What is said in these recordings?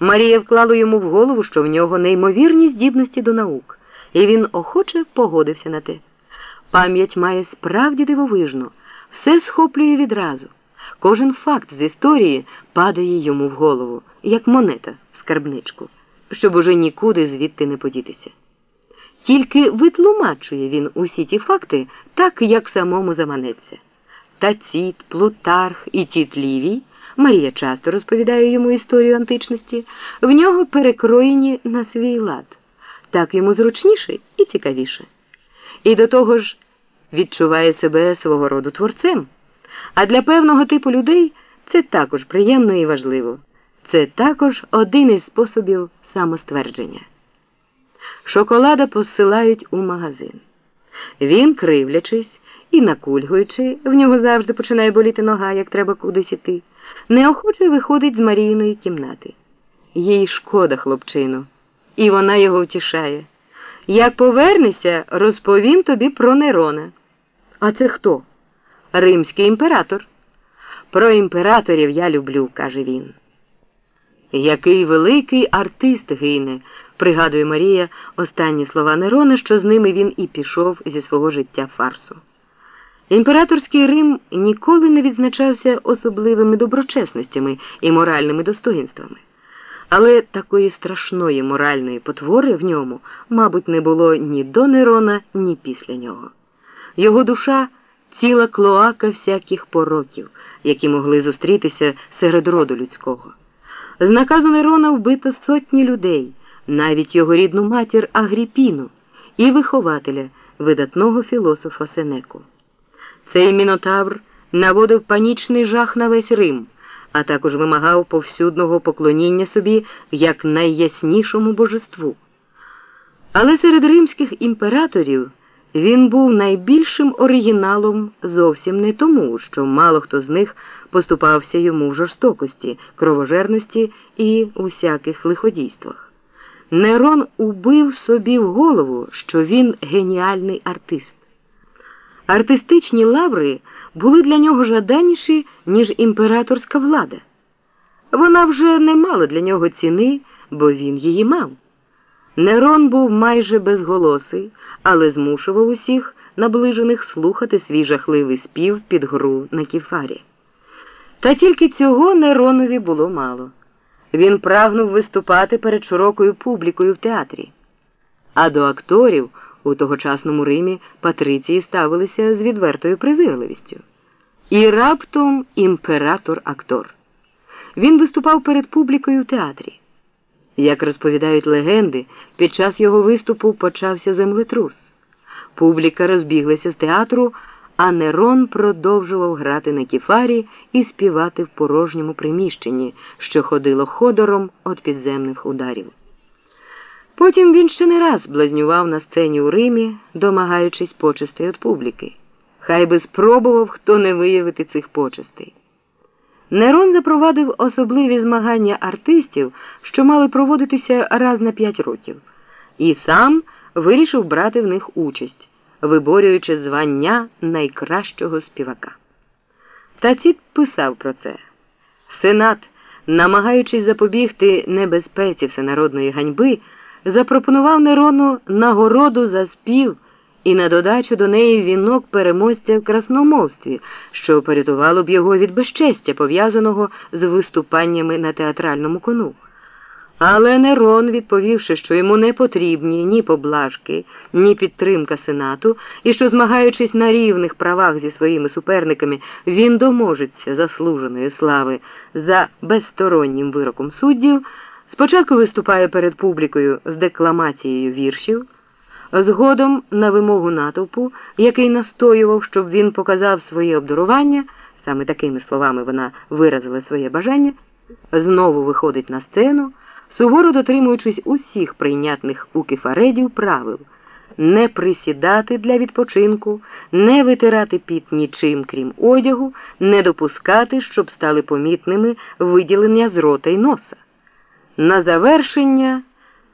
Марія вклала йому в голову, що в нього неймовірні здібності до наук, і він охоче погодився на те. Пам'ять має справді дивовижну, все схоплює відразу. Кожен факт з історії падає йому в голову, як монета в скарбничку, щоб уже нікуди звідти не подітися. Тільки витлумачує він усі ті факти так, як самому заманеться. Тацит, Плутарх і Тіт Лівій, Марія часто розповідає йому історію античності, в нього перекроєні на свій лад. Так йому зручніше і цікавіше. І до того ж відчуває себе свого роду творцем. А для певного типу людей це також приємно і важливо. Це також один із способів самоствердження. Шоколада посилають у магазин. Він, кривлячись і накульгуючи, в нього завжди починає боліти нога, як треба кудись іти, неохоче виходить з Марійної кімнати. Їй шкода хлопчину, і вона його втішає. Як повернешся, розповім тобі про Нерона. А це хто? Римський імператор. Про імператорів я люблю, каже він. Який великий артист гине, пригадує Марія останні слова Нерона, що з ними він і пішов зі свого життя фарсу. Імператорський Рим ніколи не відзначався особливими доброчесностями і моральними достоїнствами. Але такої страшної моральної потвори в ньому, мабуть, не було ні до Нерона, ні після нього. Його душа ціла клоака всяких пороків, які могли зустрітися серед роду людського. З наказу Нерона вбито сотні людей, навіть його рідну матір Агріпіну і вихователя, видатного філософа Сенеку. Цей мінотавр наводив панічний жах на весь Рим, а також вимагав повсюдного поклоніння собі як найяснішому божеству. Але серед римських імператорів він був найбільшим оригіналом зовсім не тому, що мало хто з них поступався йому в жорстокості, кровожерності і усяких лиходійствах. Нерон убив собі в голову, що він геніальний артист. Артистичні лаври були для нього жаданіші, ніж імператорська влада. Вона вже не мала для нього ціни, бо він її мав. Нерон був майже безголосий, але змушував усіх наближених слухати свій жахливий спів під гру на кіфарі. Та тільки цього Неронові було мало. Він прагнув виступати перед широкою публікою в театрі. А до акторів у тогочасному Римі патриції ставилися з відвертою презирливістю. І раптом імператор-актор. Він виступав перед публікою в театрі. Як розповідають легенди, під час його виступу почався землетрус. Публіка розбіглася з театру, а Нерон продовжував грати на кіфарі і співати в порожньому приміщенні, що ходило ходором від підземних ударів. Потім він ще не раз блазнював на сцені у Римі, домагаючись почестей від публіки. Хай би спробував хто не виявити цих почестей. Нерон запровадив особливі змагання артистів, що мали проводитися раз на п'ять років, і сам вирішив брати в них участь, виборюючи звання найкращого співака. Тацит писав про це. Сенат, намагаючись запобігти небезпеці всенародної ганьби, запропонував Нерону нагороду за спів і на додачу до неї вінок переможця в красномовстві, що порятувало б його від безчестя, пов'язаного з виступаннями на театральному кону. Але Нерон, відповівши, що йому не потрібні ні поблажки, ні підтримка сенату, і що, змагаючись на рівних правах зі своїми суперниками, він доможеться заслуженої слави за безстороннім вироком суддів, спочатку виступає перед публікою з декламацією віршів. Згодом, на вимогу натовпу, який настоював, щоб він показав своє обдарування, саме такими словами вона виразила своє бажання, знову виходить на сцену, суворо дотримуючись усіх прийнятних у кефаредів правил, не присідати для відпочинку, не витирати піт нічим, крім одягу, не допускати, щоб стали помітними виділення з рота й носа. На завершення,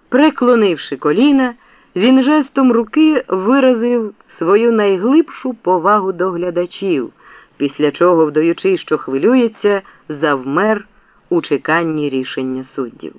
преклонивши коліна, він жестом руки виразив свою найглибшу повагу до глядачів, після чого, вдаючи, що хвилюється, завмер у чеканні рішення суддів.